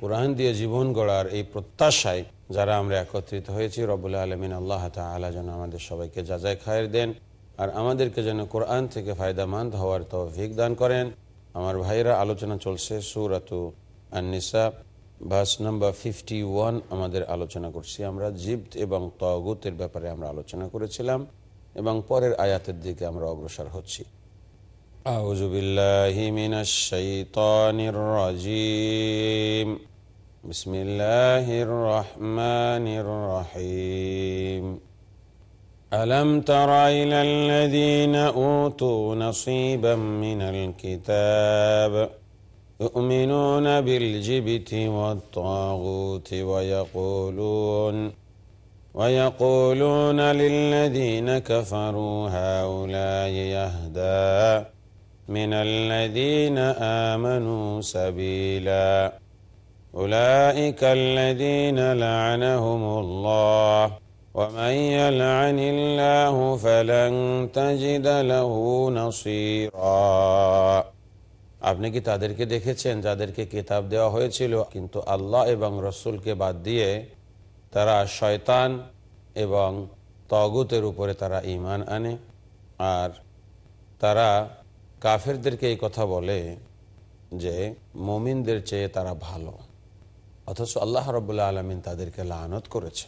কোরআন দিয়ে জীবন গড়ার এই প্রত্যাশায় যারা আমরা একত্রিত হয়েছি রবুল্লা আলমিন আল্লাহ তালা যেন আমাদের সবাইকে যাচাই খায়ের দেন আর আমাদেরকে যেন কোরআন থেকে ফায়দামান্দ হওয়ার তৌফিক দান করেন। আমার ভাইরা আলোচনা চলছে সুরাতু আননিসা ভাস নাম্বার ফিফটি ওয়ান আমাদের আলোচনা করছি আমরা জিপ্ত এবং তগুতের ব্যাপারে আমরা আলোচনা করেছিলাম এবং পরের আয়াতের দিকে আমরা অগ্রসর হচ্ছি। أعوذ بالله من الشيطان الرجيم. بسم الله الرحمن الرحيم. ألم تر إلى الذين أوتوا نصيبا من الكتاب؟ يؤمنون بالجبت والطاغوت ويقولون ويقولون للذين كفروا هؤلاء يهدى. من الذين آمنوا سبيلا أولئك الذين لعنهم الله ومن يلعن الله فلن تجد له نصيرا আপনি কি তাদেরকে দেখেছেন যাদেরকে কিতাব দেওয়া হয়েছিল কিন্তু আল্লাহ এবং রসুলকে বাদ দিয়ে তারা শয়তান এবং তগুতের উপরে তারা ইমান আনে আর তারা কাফেরদেরকে এই কথা বলে যে মমিনদের চেয়ে তারা ভালো। অথচ আল্লাহ রবুল্লা আলমিন তাদেরকে লানত করেছে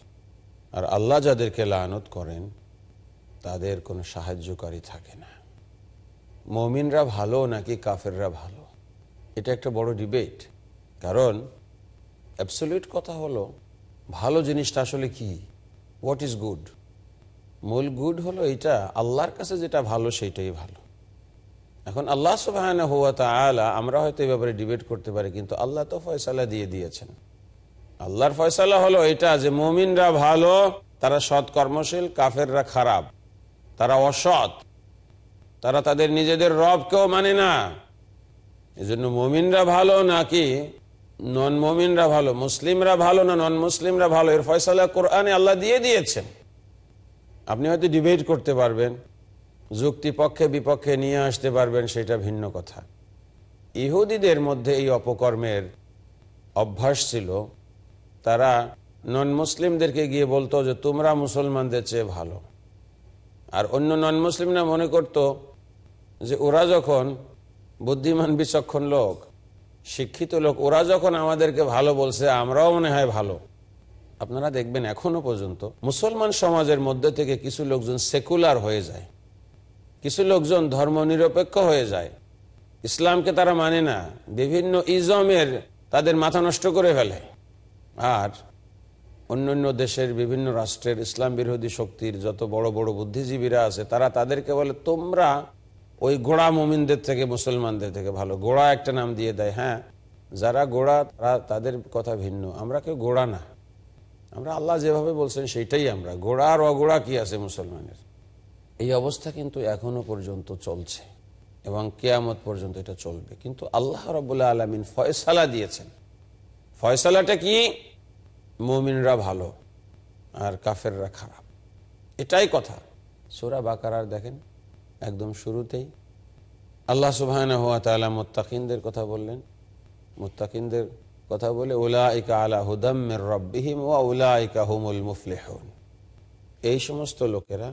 আর আল্লাহ যাদেরকে লানত করেন, তাদের কোনো সাহায্যকারী থাকে না। মমিনরা ভালো নাকি কাফেররা ভালো? এটা একটা বড় ডিবেট। কারণ অ্যাবসলিউট কথা হলো, ভালো জিনিসটা আসলে কি? হোয়াট ইজ গুড মূল গুড হলো এটা আল্লাহর কাছে যেটা ভালো সেইটাই ভালো। এখন আল্লাহ তালা আমরা হয়তো এই ব্যাপারে ডিবেট করতে পারি, কিন্তু আল্লাহ তো ফয়সালা দিয়ে দিয়েছেন। আল্লাহর ফয়সালা হলো এটা যে মমিনরা ভালো, তারা সৎ কর্মশীল কাফেররা খারাপ। তারা অসৎ। তারা তাদের নিজেদের রবকেও মানে না। এজন্য মমিনরা ভালো নাকি নন মমিনরা ভালো? মুসলিমরা ভালো না নন মুসলিমরা ভালো? এর ফয়সালা কোরআনে আল্লাহ দিয়ে দিয়েছেন। আপনি হয়তো ডিবেট করতে পারবেন। যুক্তি পক্ষে বিপক্ষে নিয়ে আসতে পারবেন সেটা ভিন্ন কথা। ইহুদিদের মধ্যে এই অপকর্মের অভ্যাস ছিল, তারা নন মুসলিমদেরকে গিয়ে বলতো যে, তোমরা মুসলমানদের চেয়ে ভালো। আর অন্য নন মুসলিমরা মনে করত যে, ওরা যখন বুদ্ধিমান, বিচক্ষণ লোক, শিক্ষিত লোক, ওরা যখন আমাদেরকে ভালো বলছে, আমরাও মনে হয় ভালো। আপনারা দেখবেন এখনও পর্যন্ত মুসলমান সমাজের মধ্যে থেকে কিছু লোকজন সেকুলার হয়ে যায়। কিছু লোকজন ধর্ম নিরপেক্ষ হয়ে যায়। ইসলামকে তারা মানে না, বিভিন্ন ইজমের তাদের মাথা নষ্ট করে ফেলে। আর অন্যান্য দেশের বিভিন্ন রাষ্ট্রের ইসলাম বিরোধী শক্তির যত বড় বড় বুদ্ধিজীবীরা আছে, তারা তাদেরকে বলে, তোমরা ওই গোড়া মুমিনদের থেকে, মুসলমানদের থেকে ভালো। গোড়া একটা নাম দিয়ে দেয় হ্যাঁ যারা গোড়া, তারা তাদের কথা ভিন্ন। আমরা কেউ গোড়া না। আমরা আল্লাহ যেভাবে বলছেন, সেইটাই আমরা। গোড়া আর অগোড়া কি আছে মুসলমানের? এই অবস্থা কিন্তু এখনও পর্যন্ত চলছে এবং কেয়ামত পর্যন্ত এটা চলবে। কিন্তু আল্লাহ রবুল্লাহ আলমিন ফয়সালা দিয়েছেন। ফয়সালাটা কি? মমিনরা ভালো আর কাফেররা খারাপ। এটাই কথা। সোরা বাকার দেখেন, একদম শুরুতেই আল্লাহ সুবহান তালা মুত্তাকিনদের কথা বললেন। মুত্তাকিনদের কথা বলে উলাইকা আলা হুদাম্মের রব্বিহিম ওয়া উলাইকা হুমুল মুফলিহুন। এই সমস্ত লোকেরা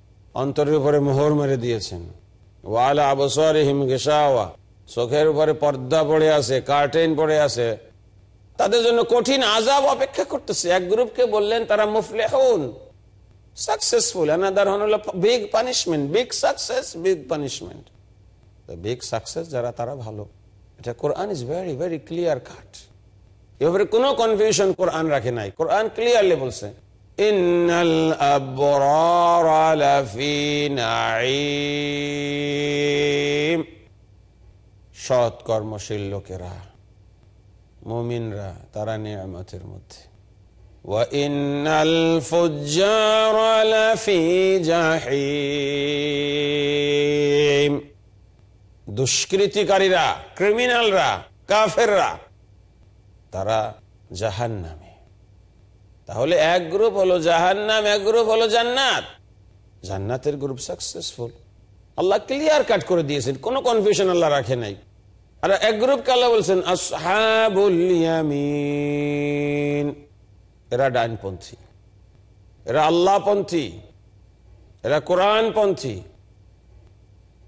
অন্তরের উপরে মোহর মেরে দিয়েছেন। ওয়ালা আবসরিহিম গেসাওয়া। চোখের উপরে পর্দা পড়ে আছে কার্টেন পড়ে আছে। তাদের জন্য কঠিন আজাব অপেক্ষা করতেছে। এক গ্রুপকে বললেন, তারা মুফলেহুন। সাকসেসফুল অ্যানাদার হন হল big punishment big success big punishment big success যারা, তারা ভালো। এটা Quran is very very clear cut এভাবে কোনো কনফিউশন কোরআন রাখে নাই। কোরআন ক্লিয়ারলি বলছে। ইন্নাল আবরারা লাফি নাঈম সৎ কর্মশীল লোকেরা মুমিনরা তারা নিয়ামতের মধ্যে وإن الفجار لفي جحيم দুষ্কৃতিকারীরা ক্রিমিনালরা কাফেররা তারা জাহান নামে তাহলে এক গ্রুপ হলো জাহান্নাম, এক গ্রুপ হলো জান্নাত। জান্নাতের গ্রুপ সাকসেসফুল আল্লাহ ক্লিয়ার কাট করে দিয়েছেন, কোনো কনফিউশন আল্লাহ রাখে নাই। আর এক গ্রুপকে আল্লাহ বলছেন, আসহাবুল ইয়ামিন। এরা ডাইনপন্থী এরা আল্লাহপন্থী। এরা কোরআনপন্থী।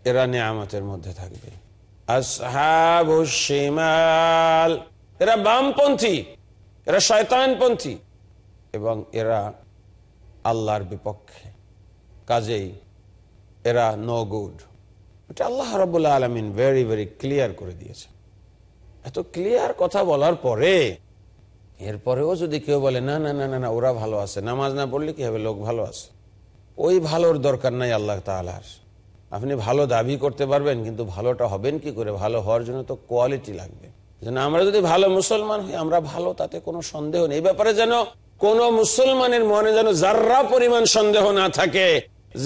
এরা নিয়ামতের মধ্যে থাকবে। আসহাবুশিমাল এরা বামপন্থী। এরা শয়তানপন্থী। এবং এরা আল্লাহর বিপক্ষে। কাজেই এরা নো গুড এটা আল্লাহ রবুল্লা আলমিন ভেরি ভেরি ক্লিয়ার করে দিয়েছে এত ক্লিয়ার কথা বলার পরে এরপরেও যদি কেউ বলে, না না না না ওরা ভালো আছে, নামাজ না পড়লে কি হবে? লোক ভালো আছে। ওই ভালোর দরকার নাই আল্লাহ তালার আপনি ভালো দাবি করতে পারবেন, কিন্তু ভালোটা হবেন কি করে? ভালো হওয়ার জন্য তো কোয়ালিটি লাগবে। আমরা যদি ভালো মুসলমান হই, আমরা ভালো, তাতে কোনো সন্দেহ নেই। এই ব্যাপারে যেন কোন মুসলমানের মনে যেন যার্রা পরিমাণ সন্দেহ না থাকে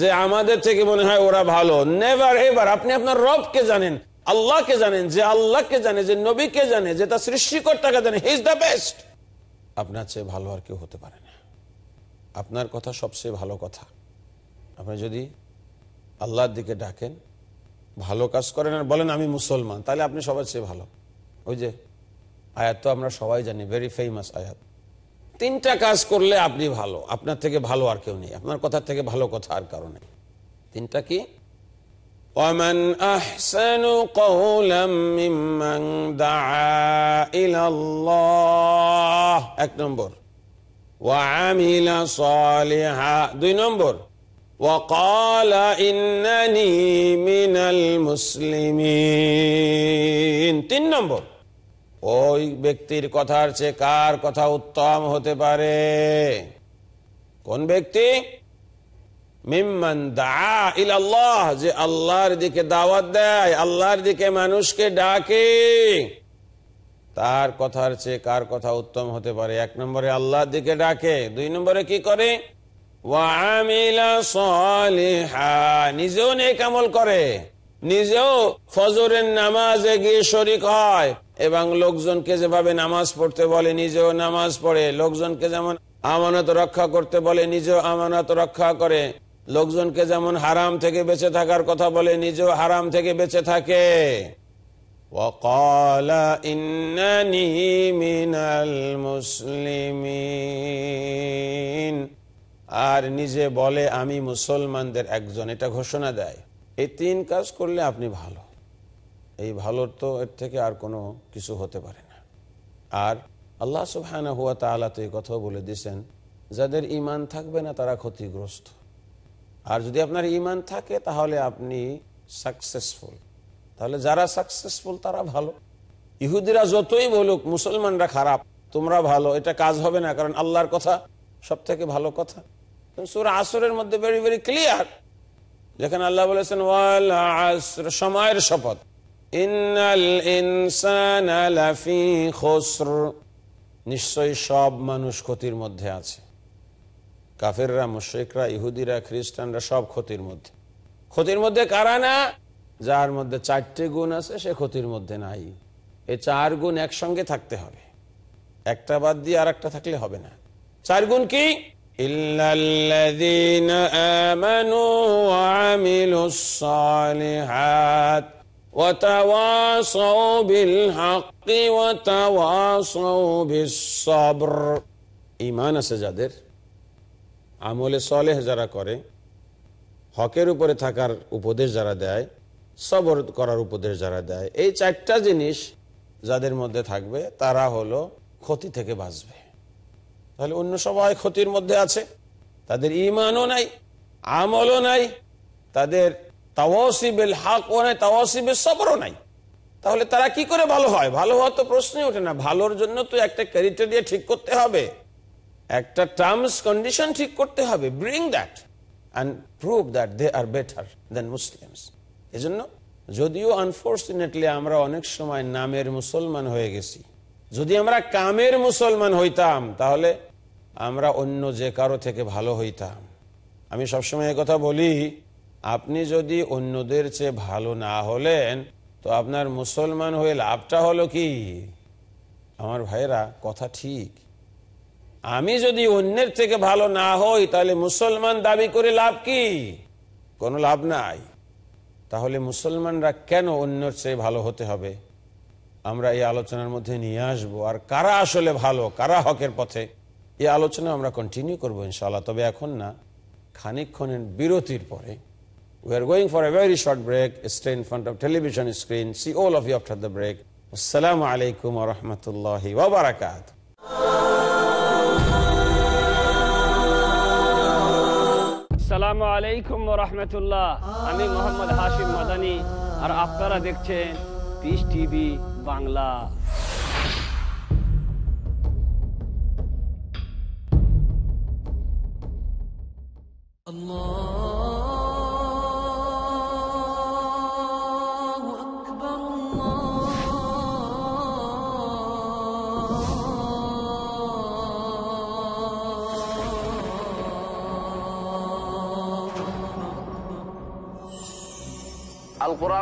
যে আমাদের থেকে মনে হয় ওরা ভালো। নেভার এবার আপনি আপনার রবকে জানেন, আল্লাহকে জানেন, যে আল্লাহকে জানে, যে নবীকে জানে, যে তার সৃষ্টিকর্তাকে জানে। হি ইজ দ্য বেস্ট আপনার চেয়ে ভালো আর কেউ হতে পারে না। আপনার কথা সবচেয়ে ভালো কথা। আপনি যদি আল্লাহর দিকে ডাকেন, ভালো কাজ করেন আর বলেন, আমি মুসলমান, তাহলে আপনি সবার চেয়ে ভালো। ওই যে আয়াত তো আমরা সবাই জানি ভেরি ফেমাস আয়াত। তিনটা কাজ করলে আপনি ভালো আপনার থেকে ভালো আর কেউ নেই আপনার কথা থেকে ভালো কথা আর কারো নেই তিনটা কি ومن أحسن قولا ممن دعا إلى الله এক নম্বর وعمل صالحا দুই নম্বর وقال إنني من المسلمين তিন নম্বর ওই ব্যক্তির কথার চেয়ে কার কথা উত্তম হতে পারে? কোন ব্যক্তি? যে আল্লাহর দিকে দাওয়াত দেয়, আল্লাহর দিকে মানুষকে ডাকে। তার কথার চেয়ে কার কথা উত্তম হতে পারে? এক নম্বরে আল্লাহর দিকে ডাকে, দুই নম্বরে কি করে? নিজেও নেক আমল করে। নিজেও ফজরের নামাজে গিয়ে শরিক হয় এবং লোকজনকে যেভাবে নামাজ পড়তে বলে নিজেও নামাজ পড়ে, লোকজনকে যেমন আমানত রক্ষা করতে বলে নিজেও আমানত রক্ষা করে, লোকজনকে যেমন হারাম থেকে বেঁচে থাকার কথা বলে নিজেও হারাম থেকে বেঁচে থাকে। আর নিজে বলে, আমি মুসলমানদের একজন। এটা ঘোষণা দেয়। এই তিন কাজ করলে আপনি ভালো। এই ভালোর তো এর থেকে আর কোনো কিছু হতে পারে না। আর আল্লাহ সুবহানা হুয়া তালা তো এই কথাও বলে দিয়েছেন, যাদের ইমান থাকবে না তারা ক্ষতিগ্রস্ত। আর যদি আপনার ইমান থাকে তাহলে আপনি সাকসেসফুল তাহলে যারা সাকসেসফুল তারা ভালো। ইহুদিরা যতই বলুক, মুসলমানরা খারাপ, তোমরা ভালো, এটা কাজ হবে না, কারণ আল্লাহর কথা সব থেকে ভালো কথা। সুর আসরের মধ্যে ভেরি ভেরি ক্লিয়ার যেখানে আল্লাহ বলেছেন সময়ের শপথ। ইন্নাল ইনসানা লাফি সব মানুষ ক্ষতির মধ্যে আছে। কাফেররা, মুশ্রিকরা, ইহুদিরা, খ্রিস্টানরা সব ক্ষতির মধ্যে। ক্ষতির মধ্যে কারা না? যার মধ্যে চারটে গুণ আছে, সে ক্ষতির মধ্যে নাই। এই চার গুণ একসঙ্গে থাকতে হবে। একটা বাদ দিয়ে আর একটা থাকলে হবে না। চার গুণ কি? ইল্লাল্লাযীনা আমানু ওয়া আমিলুস সালিহাত وتواصوا بالحق وتواصوا بالصبر ঈমান আছে যাদের আমলে সলেহ যারা করে হকের উপরে থাকার উপদেশ যারা দেয় সবর করার উপদেশ যারা দেয় এই চারটা জিনিস যাদের মধ্যে থাকবে তারা হলো ক্ষতি থেকে বাঁচবে তাহলে অন্য সবাই ক্ষতির মধ্যে আছে। তাদের ইমানও নাই, আমলও নাই, তাদের তাওয়াসিবেল হাকও নাই, তাওয়াসিবেল সবরও নাই। তাহলে তারা কি করে ভালো হয়? ভালো হওয়া তো প্রশ্নই ওঠে না। ভালোর জন্য তো একটা ক্যারিটেরিয়া ঠিক করতে হবে। একটা টার্মস কন্ডিশন ঠিক করতে হবে। Bring that and prove that they are better than Muslims এজন্য যদিও আনফর্চুনেটলি আমরা অনেক সময় নামের মুসলমান হয়ে গেছি। যদি আমরা কামের মুসলমান হইতাম, তাহলে আমরা অন্য যে কারও থেকে ভালো হইতাম। আমি সবসময় কথা বলি, আপনি যদি অন্যদের চেয়ে ভালো না হলেন, তো আপনার মুসলমান হয়ে লাভটা হলো কি? আমার ভাইরা কথা ঠিক। আমি যদি অন্যের থেকে ভালো না হই, তাহলে মুসলমান দাবি করে লাভ কি? কোনো লাভ নাই। তাহলে মুসলমানরা কেন অন্যের চেয়ে ভালো হতে হবে? আমরা এই আলোচনার মধ্যে নিয়ে আসব। আর কারা আসলে ভালো, কারা হকের পথে? এই আলোচনা আমরা কন্টিনিউ করব ইনশাল্লাহ তবে এখন না, খানিকক্ষণের বিরতির পরে we are going for a very short break stay in front of television screen see all of you after the break আসসালাম আলাইকুম আহমতুল্লাহ বারাকাত আমি আর আপনারা দেখছেন বাংলা।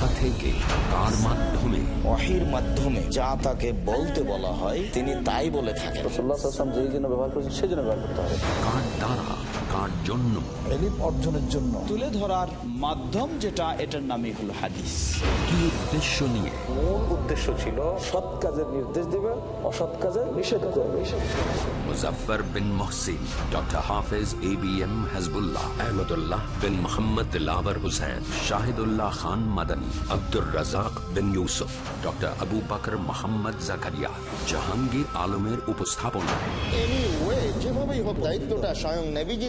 কোথা থেকে কার মাধ্যমে। অহির মাধ্যমে যা তাকে বলতে বলা হয় তিনি তাই বলে থাকেন। যেই জন্য ব্যবহার করছেন সেই জন্য ব্যবহার করতে হবে। কার দ্বারা কার জন্য। এলিম অর্জনের জন্য। তুলে ধরার মাধ্যম যেটা এটার নামই হলো হাদিস। কি উদ্দেশ্য নিয়ে? মূল উদ্দেশ্য ছিল সৎ কাজের নির্দেশ দিবে অসৎ কাজের নিষেধ করবে। Muzaffar bin Mohsin doctor Hafez A B M Hizbullah Ahmadullah bin Mohammad Dilawar Hossain Shahidullah Khan Madani Abdur Razzak bin Yusuf doctor Abu Bakar Mohammad Zakaria Jahangir আলমের উপস্থাপনায়। যেভাবেই হোক দায়িত্বটা স্বয়ং নেভিজি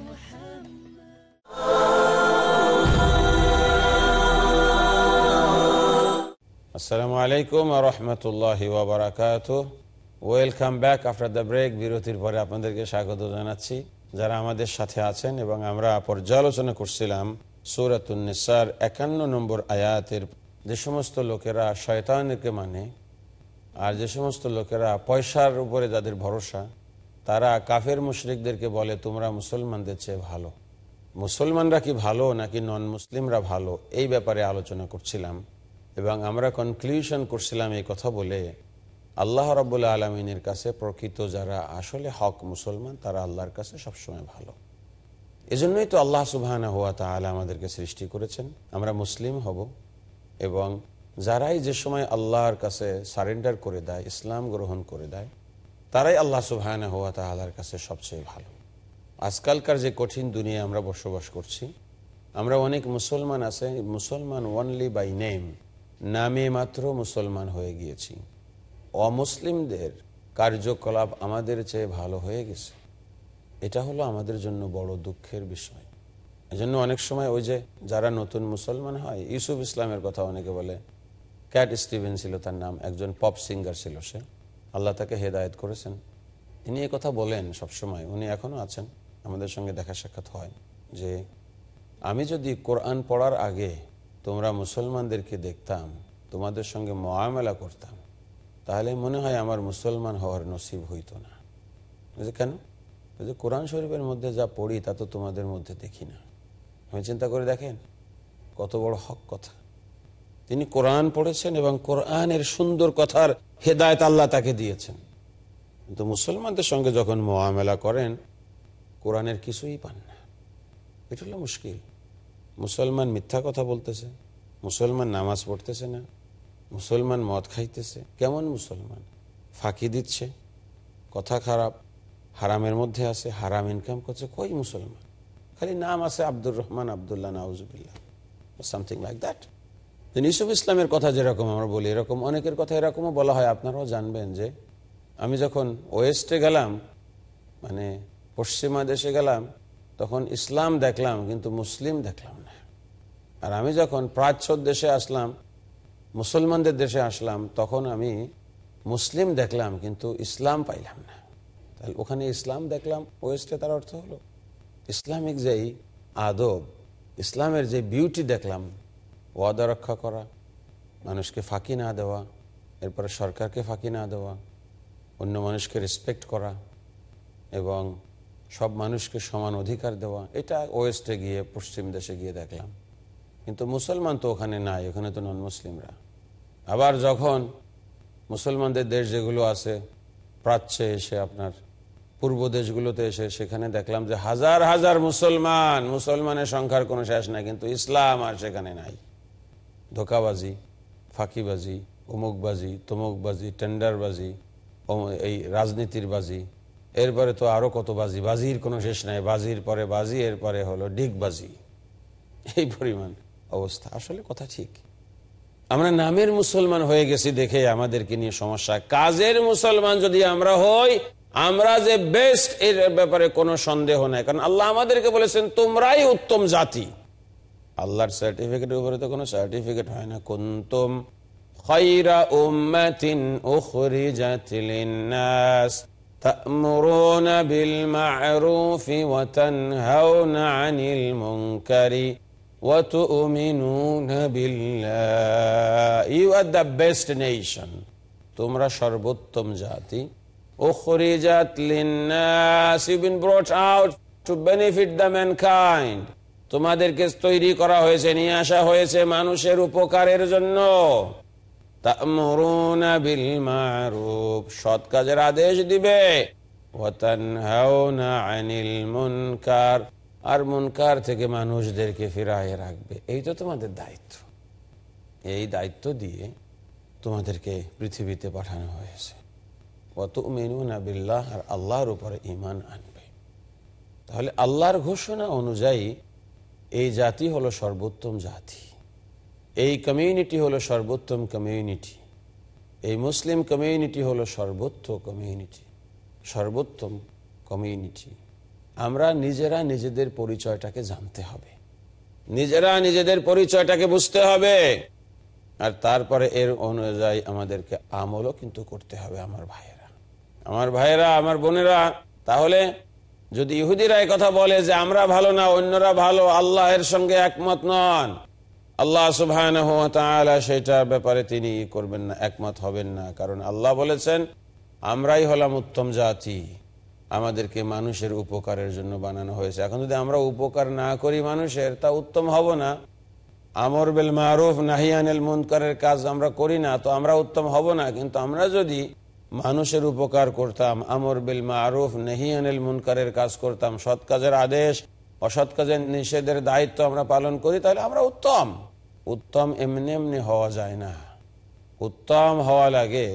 আসসালামু আলাইকুম রহমতুল্লাহ ওবরাকাত welcome back after the break বিরতির পরে আপনাদেরকে স্বাগত জানাচ্ছি। যারা আমাদের সাথে আছেন এবং আমরা পর্যালোচনা করছিলাম সৌরাতুন্নেসার একান্ন নম্বর আয়াতের, যে সমস্ত লোকেরা শয়তানকে মানে আর যে সমস্ত লোকেরা পয়সার উপরে যাদের ভরসা, তারা কাফের মুশরিকদেরকে বলে, তোমরা মুসলমানদের চেয়ে ভালো। মুসলমানরা কি ভালো নাকি নন মুসলিমরা ভালো? এই ব্যাপারে আলোচনা করছিলাম। এবং আমরা কনক্লুশন করছিলাম এই কথা বলে আল্লাহ রব্বুল্লা আলমিনের কাছে প্রকৃত যারা আসলে হক মুসলমান, তারা আল্লাহর কাছে সবসময় ভালো। এজন্যই তো আল্লাহ সুবাহ হুয়া তাহলে আমাদেরকে সৃষ্টি করেছেন। আমরা মুসলিম হব এবং যারাই যে সময় আল্লাহর কাছে সারেন্ডার করে দেয়, ইসলাম গ্রহণ করে দেয়, তারাই আল্লাহ সুবাহ হুয়া তাহলার কাছে সবচেয়ে ভালো। আজকালকার যে কঠিন দুনিয়া আমরা বসবাস করছি, আমরা অনেক মুসলমান আছে, মুসলমান ওনলি বাই নেম নামে মাত্র মুসলমান হয়ে গিয়েছি। অমুসলিমদের কার্যকলাপ আমাদের চেয়ে ভালো হয়ে গেছে। এটা হলো আমাদের জন্য বড় দুঃখের বিষয়। এজন্য অনেক সময় ওই যে যারা নতুন মুসলমান হয়, ইউসুফ ইসলামের কথা অনেকে বলে, ক্যাট স্টিভেন ছিল তার নাম, একজন পপ সিঙ্গার ছিল সে। আল্লাহ তাকে হেদায়ত করেছেন। তিনি এ কথা বলেন সবসময়, উনি এখনও আছেন। আমাদের সঙ্গে দেখা সাক্ষাৎ হয় যে, আমি যদি কোরআন পড়ার আগে তোমরা মুসলমানদেরকে দেখতাম, তোমাদের সঙ্গে মোয়ামেলা করতাম, তাহলে মনে হয় আমার মুসলমান হওয়ার নসিব হইতো না। যে কেন? যে কোরআন শরীফের মধ্যে যা পড়ি, তা তো তোমাদের মধ্যে দেখি না। আমি চিন্তা করে দেখেন, কত বড় হক কথা। তিনি কোরআন পড়েছেন এবং কোরআনের সুন্দর কথার হেদায়ত আল্লাহ তাকে দিয়েছেন। কিন্তু মুসলমানদের সঙ্গে যখন মোয়ামেলা করেন, কোরআনের কিছুই পান না। এটা হলো মুশকিল। মুসলমান মিথ্যা কথা বলতেছে, মুসলমান নামাজ পড়তেছে না, মুসলমান মদ খাইতেছে, কেমন মুসলমান? ফাঁকি দিচ্ছে, কথা খারাপ, হারামের মধ্যে আছে, হারাম ইনকাম করছে, কই মুসলমান? খালি নাম আছে আব্দুর রহমান, আবদুল্লাহ, নাউজুবিল্লাহ সামথিং লাইক দ্যাট ইউসুফ ইসলামের কথা যেরকম আমরা বলি, এরকম অনেকের কথা এরকমও বলা হয়, আপনারাও জানবেন যে আমি যখন ওয়েস্টে গেলাম মানে পশ্চিমা দেশে গেলাম, তখন ইসলাম দেখলাম, কিন্তু মুসলিম দেখলাম আর আমি যখন প্রাচ্য দেশে আসলাম, মুসলমানদের দেশে আসলাম, তখন আমি মুসলিম দেখলাম, কিন্তু ইসলাম পাইলাম না। তাহলে ওখানে ইসলাম দেখলাম, ওয়েস্টে তার অর্থ হলো, ইসলামিক যেই আদব, ইসলামের যে বিউটি দেখলাম, ওয়াদা রক্ষা করা, মানুষকে ফাঁকি না দেওয়া, এরপরে সরকারকে ফাঁকি না দেওয়া, অন্য মানুষকে রেসপেক্ট করা এবং সব মানুষকে সমান অধিকার দেওয়া, এটা ওয়েস্টে গিয়ে, পশ্চিম দেশে গিয়ে দেখলাম। কিন্তু মুসলমান তো ওখানে নাই, ওখানে তো নন মুসলিমরা আবার যখন মুসলমানদের দেশ যেগুলো আছে, প্রাচ্যে এসে আপনার পূর্ব দেশগুলোতে এসে সেখানে দেখলাম যে হাজার হাজার মুসলমান, মুসলমানের সংখ্যার কোনো শেষ নাই, কিন্তু ইসলাম আর সেখানে নাই। ধোকাবাজি, ফাঁকিবাজি, উমুকবাজি, তমুকবাজি, টেন্ডারবাজি এই রাজনীতির বাজি। এরপরে তো আরও কত বাজি, বাজির কোনো শেষ নাই। বাজির পরে বাজি, এরপরে হলো ডিগবাজি। এই পরিমাণ। অবস্থা। আসলে কথা ঠিক। আমরা নামের মুসলমান হয়ে গেছি দেখে আমাদেরকে নিয়ে সমস্যা। কাজের মুসলমান যদি আমরা হই, আমরা যে বেস্ট এর ব্যাপারে কোনো সন্দেহ নাই। কারণ আল্লাহ আমাদেরকে বলেছেন, তোমরাই উত্তম জাতি। আল্লাহর সার্টিফিকেটের উপরে তো কোনো সার্টিফিকেট হয় না। কুন্তম খৈরা মা'রুফি Are the best nation. তোমরা সর্বোত্তম জাতি। তোমাদেরকে তৈরি করা হয়েছে, নিয়ে আসা হয়েছে মানুষের উপকারের জন্য। সৎ কাজের আদেশ দিবে। আর মুনকার থেকে মানুষদেরকে ফিরায় রাখবে। এই তো তোমাদের দায়িত্ব। এই দায়িত্ব দিয়ে তোমাদেরকে পৃথিবীতে পাঠানো হয়েছে। অত মেনুনা বিল্লাহ, আর আল্লাহর উপরে ইমান আনবে। তাহলে আল্লাহর ঘোষণা অনুযায়ী এই জাতি হলো সর্বোত্তম জাতি। এই কমিউনিটি হলো সর্বোত্তম কমিউনিটি। এই মুসলিম কমিউনিটি হলো সর্বোত্ত কমিউনিটি। সর্বোত্তম কমিউনিটি। আমরা নিজেরা নিজেদের পরিচয়টাকে জানতে হবে। নিজেরা নিজেদের পরিচয়টাকে বুঝতে হবে। আর তারপরে এর অনুযায়ী আমাদেরকে আমলও কিন্তু করতে হবে আমার ভাইয়েরা। আমার ভাইয়েরা, আমার বোনেরা, তাহলে যদি ইহুদিরা কথা বলে যে আমরা ভালো না, অন্যরা ভালো আল্লাহের সঙ্গে একমত নন। আল্লাহ সুবাহ সেটার ব্যাপারে তিনি করবেন না, একমত হবেন না। কারণ আল্লাহ বলেছেন, আমরাই হলাম উত্তম জাতি। আমাদেরকে মানুষের উপকারের জন্য বানানো হয়েছে। এখন যদি আমরা উপকার না করি মানুষের, তা উত্তম হব না। আমর বেল মারুফ নাহিয়ানেল মুনকারের কাজ আমরা করি না, তো আমরা উত্তম হব না। কিন্তু আমরা যদি মানুষের উপকার করতাম, আমর বিল মারুফ নেহিয়ানেল মুনকারের কাজ করতাম, সৎ কাজের আদেশ, অসৎ কাজের নিষেধের দায়িত্ব আমরা পালন করি, তাহলে আমরা উত্তম। উত্তম এমনি এমনি হওয়া যায় না। উত্তম হওয়া লাগে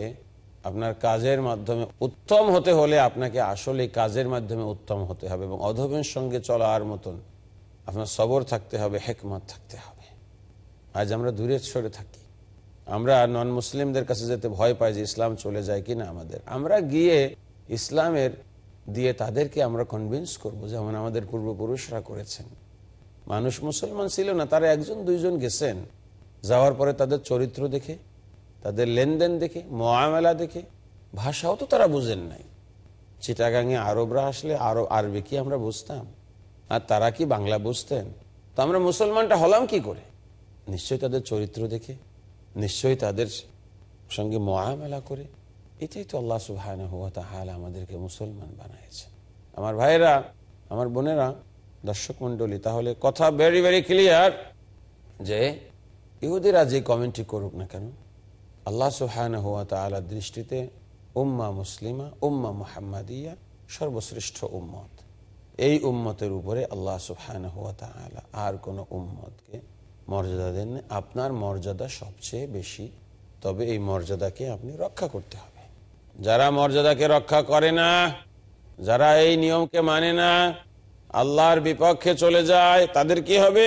আপনার কাজের মাধ্যমে উত্তম হতে হলে আপনাকে আসলে কাজের মাধ্যমে উত্তম হতে হবে এবং অধবের সঙ্গে চলার মতন আপনার সবর থাকতে হবে, হেকমত থাকতে হবে। আজ আমরা দূরে সরে থাকি। আমরা নন মুসলিমদের কাছে যেতে ভয় পাই যে ইসলাম চলে যায় কিনা আমাদের। আমরা গিয়ে ইসলামের দিয়ে তাদেরকে আমরা কনভিন্স করব যেমন আমাদের পূর্বপুরুষরা করেছেন। মানুষ মুসলমান ছিল না, তারা একজন, দুইজন গেছেন। যাওয়ার পরে তাদের চরিত্র দেখে তাদের লেনদেন দেখে, মোয়ামেলা দেখে, ভাষাও তো তারা বুঝেন নাই। চিটাগাঙে আরবরা আসলে আরও আরবি কি আমরা বুঝতাম? আর তারা কি বাংলা বুঝতেন? তো আমরা মুসলমানটা হলাম কি করে? নিশ্চয়ই তাদের চরিত্র দেখে, নিশ্চয়ই তাদের সঙ্গে মোয়ামেলা করে। এটাই তো আল্লাহ সুবাহ আমাদেরকে মুসলমান বানাইছে। আমার ভাইয়েরা, আমার বোনেরা, দর্শক মন্ডলী তাহলে কথা ভেরি ভেরি ক্লিয়ার যে ইহুদিরা যে কমেন্টটি করুক না কেন আল্লাহ সুহান হুয়া তালার দৃষ্টিতে উম্মা মুসলিমা, উম্মা মুহাম্মাদিয়া সর্বশ্রেষ্ঠ উম্মত। এই উম্মতের উপরে আল্লাহ সুহান হুয়া তালা আর কোনো উম্মতকে মর্যাদা দেন আপনার মর্যাদা সবচেয়ে বেশি, তবে এই মর্যাদাকে আপনি রক্ষা করতে হবে। যারা মর্যাদাকে রক্ষা করে না, যারা এই নিয়মকে মানে না, আল্লাহর বিপক্ষে চলে যায়, তাদের কি হবে?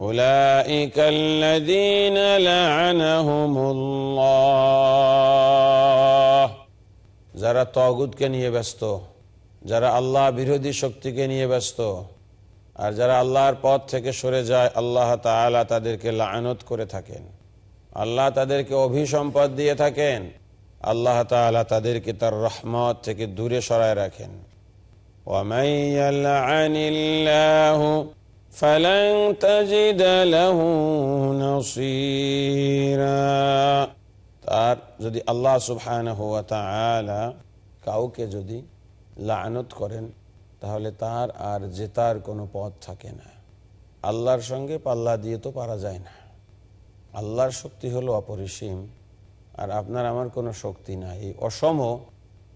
أولئك الذين لعنهم الله যারা তগুদকে নিয়ে ব্যস্ত যারা আল্লাহ বিরোধী শক্তিকে নিয়ে ব্যস্ত আর যারা আল্লাহর পথ থেকে সরে যায় আল্লাহ তাআলা তাদেরকে লানত করে থাকেন আল্লাহ তাদেরকে অভিসম্পদ দিয়ে থাকেন আল্লাহ তাআলা তাদেরকে তার রহমত থেকে দূরে সরায় রাখেন ومن يلعن الله فلن تجد له نصيرا তার যদি আল্লাহ সুবহানাহু ওয়া তাআলা কাউকে যদি লানত করেন তাহলে তার আর জেতার কোনো পথ থাকে না আল্লাহর সঙ্গে পাল্লা দিয়ে তো পারা যায় না আল্লাহর শক্তি হলো অপরিসীম আর আপনার আমার কোনো শক্তি নাই এই অসম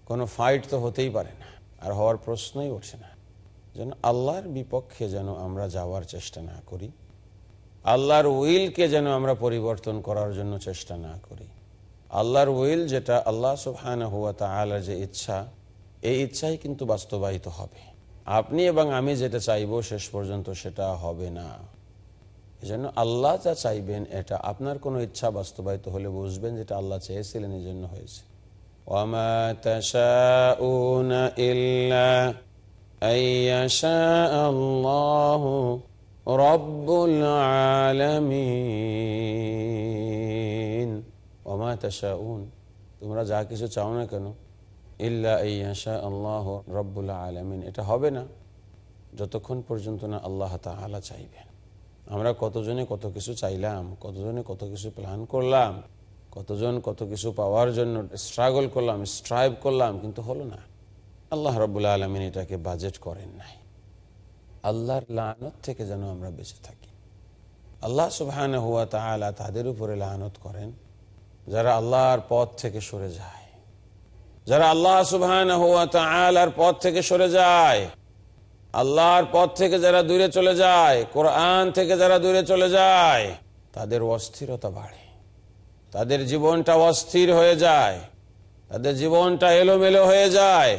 কোনো ফাইট তো হতেই পারে না আর হওয়ার প্রশ্নই ওঠে না যেন আল্লাহর বিপক্ষে যেন আমরা যাওয়ার চেষ্টা না করি, আল্লাহর উইলকে যেন আমরা পরিবর্তন করার জন্য চেষ্টা না করি। আল্লাহর উইল যেটা আল্লাহ সুবহান হুয়া তালার যে ইচ্ছা, এই ইচ্ছাই কিন্তু বাস্তবায়িত হবে। আপনি এবং আমি যেটা চাইব শেষ পর্যন্ত সেটা হবে না। এজন্য আল্লাহ যা চাইবেন এটা আপনার কোনো ইচ্ছা বাস্তবায়িত হলে বুঝবেন যেটা আল্লাহ চেয়েছিলেন এই জন্য হয়েছে ওয়ামা তাশাউনা ইল্লা أن يشاء الله رب العالمين وما تشاءون তোমরা যা কিছু চাও না কেন ইল্লা ইয়াশা আল্লাহ রব্বুল আলমিন এটা হবে না যতক্ষণ পর্যন্ত না আল্লাহ তাআলা চাইবেন আমরা কতজনে কত কিছু চাইলাম কতজনে কত কিছু প্ল্যান করলাম কতজন কত কিছু পাওয়ার জন্য স্ট্রাগল করলাম স্ট্রাইভ করলাম কিন্তু হলো না আল্লাহ রবুল্লা আলমিন এটাকে বাজেট করেন নাই। আল্লাহর লানত থেকে যেন আমরা বেঁচে থাকি। আল্লাহ সুবহান হুয়া তালা তাদের উপরে লানত করেন, যারা আল্লাহর পথ থেকে সরে যায়। যারা আল্লাহ সুবহান হুয়া তালার পথ থেকে সরে যায়, আল্লাহর পথ থেকে যারা দূরে চলে যায়, কোরআন থেকে যারা দূরে চলে যায়, তাদের অস্থিরতা বাড়ে। তাদের জীবনটা অস্থির হয়ে যায়, তাদের জীবনটা এলোমেলো হয়ে যায়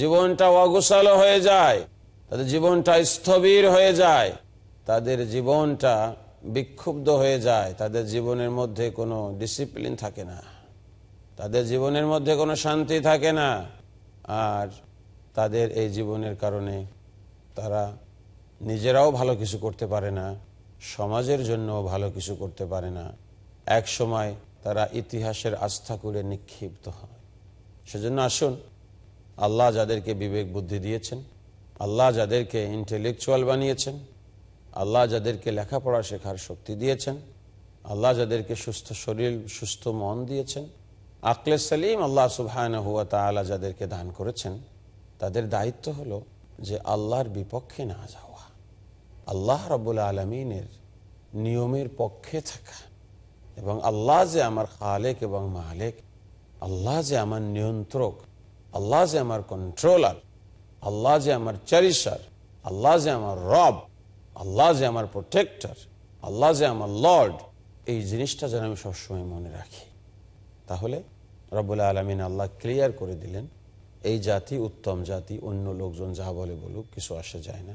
জীবনটা অগুসালো হয়ে যায়, তাদের জীবনটা স্থবির হয়ে যায়, তাদের জীবনটা বিক্ষুব্ধ হয়ে যায়, তাদের জীবনের মধ্যে কোনো ডিসিপ্লিন থাকে না, তাদের জীবনের মধ্যে কোনো শান্তি থাকে না, আর তাদের এই জীবনের কারণে তারা নিজেরাও ভালো কিছু করতে পারে না, সমাজের জন্য ভালো কিছু করতে পারে না। এক সময় তারা ইতিহাসের আস্থা করে নিক্ষিপ্ত হয়। সেজন্য আসুন আল্লাহ যাদেরকে বিবেক বুদ্ধি দিয়েছেন, আল্লাহ যাদেরকে ইন্টেলেকচুয়াল বানিয়েছেন, আল্লাহ যাদেরকে লেখাপড়া শেখার শক্তি দিয়েছেন, আল্লাহ যাদেরকে সুস্থ শরীর, সুস্থ মন দিয়েছেন, আকলে সালিম আল্লাহ সুবহান হুয়া তালা যাদেরকে দান করেছেন, তাদের দায়িত্ব হলো যে আল্লাহর বিপক্ষে না যাওয়া। আল্লাহ রব্বুল আলমিনের নিয়মের পক্ষে থাকা এবং আল্লাহ যে আমার খালেক এবং মালেক, আল্লাহ যে আমার নিয়ন্ত্রক আল্লাহ যে আমার কন্ট্রোলার আল্লাহ যে আমার চারিসার আল্লাহ যে আমার রব, আল্লাহ যে আমার প্রোটেক্টর আল্লাহ যে আমার লর্ড এই জিনিসটা যেন আমি সবসময় মনে রাখি। তাহলে রব্বুল্লা আলমিন আল্লাহ ক্লিয়ার করে দিলেন, এই জাতি উত্তম জাতি, অন্য লোকজন যা বলে বলুক, কিছু আসে যায় না।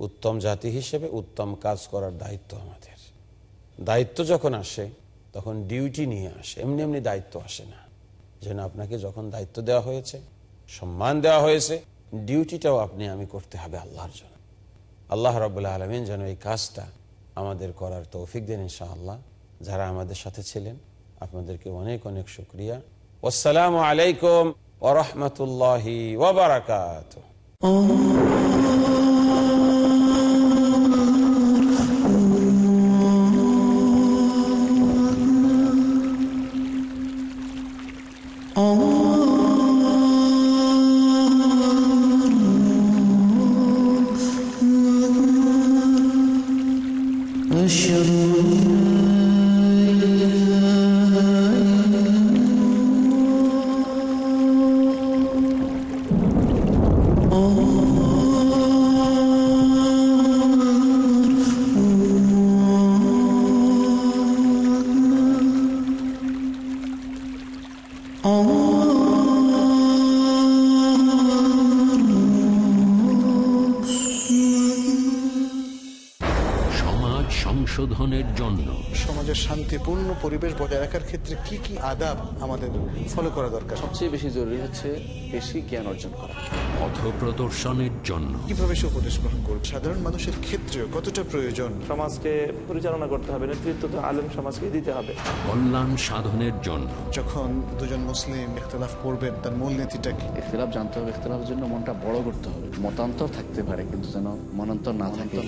উত্তম জাতি হিসেবে উত্তম কাজ করার দায়িত্ব আমাদের। দায়িত্ব যখন আসে, তখন ডিউটি নিয়ে আসে, এমনি এমনি দায়িত্ব আসে না। যেন আপনাকে যখন দায়িত্ব দেওয়া হয়েছে, সম্মান দেওয়া হয়েছে, ডিউটিটাও আপনি আমি করতে হবে আল্লাহর জন্য। আল্লাহ রবাহ আলমিন যেন এই কাজটা আমাদের করার তৌফিক দেন ইনশাআল্লাহ। যারা আমাদের সাথে ছিলেন, আপনাদেরকে অনেক অনেক শুক্রিয়া। আসসালামু আলাইকুম ওরহমতুল্লাহি ওবরাকাত সমাজ সমাজের শান্তিপূর্ণ পরিবেশ বজায় রাখার ক্ষেত্রে কি কি আদাব আমাদের ফলো করা দরকার? সবচেয়ে বেশি জরুরি হচ্ছে বেশি জ্ঞান অর্জন করা। পথ প্রদর্শনের জন্য। কীভাবে সে উপদেশ গ্রহণ করবে? সাধারণ মানুষের ক্ষেত্রেও কতটা প্রয়োজন? সমাজকে পরিচালনা করতে হবে নেতৃত্ব তো আলেম সমাজকে দিতে হবে। কল্যাণ সাধনের জন্য। যখন দুজন মুসলিম ইখতলাফ করবেন তার মূল নীতিটা কি? ইখতলাফ জানতে হবে ইখতলাফের জন্য মনটা বড় করতে হবে। মতান্তর থাকতে পারে কিন্তু যেন মনান্তর না থাকে।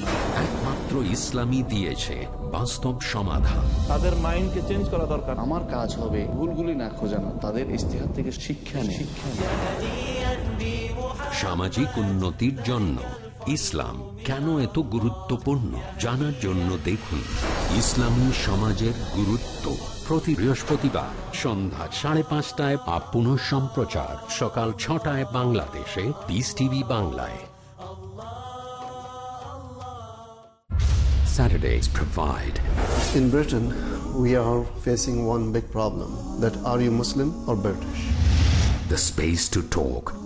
একমাত্র ইসলামী দিয়েছে বাস্তব সমাধান। তাদের মাইন্ডকে চেঞ্জ করা দরকার। আমার কাজ হবে ভুলগুলি না খোঁজানো তাদের ইস্তেহার থেকে শিক্ষা নেই সামাজিক উন্নতির জন্য ইসলাম কেন এত গুরুত্বপূর্ণ? জানার জন্য দেখুন ইসলামী সমাজের গুরুত্ব প্রতি বৃহস্পতিবার সন্ধ্যা সাড়ে পাঁচটায় বা পুনঃ সম্প্রচার সকাল ছটায় বাংলাদেশে পিস টিভি বাংলায়। Saturdays provide. In Britain, we are facing one big problem that are you Muslim or British? the space to talk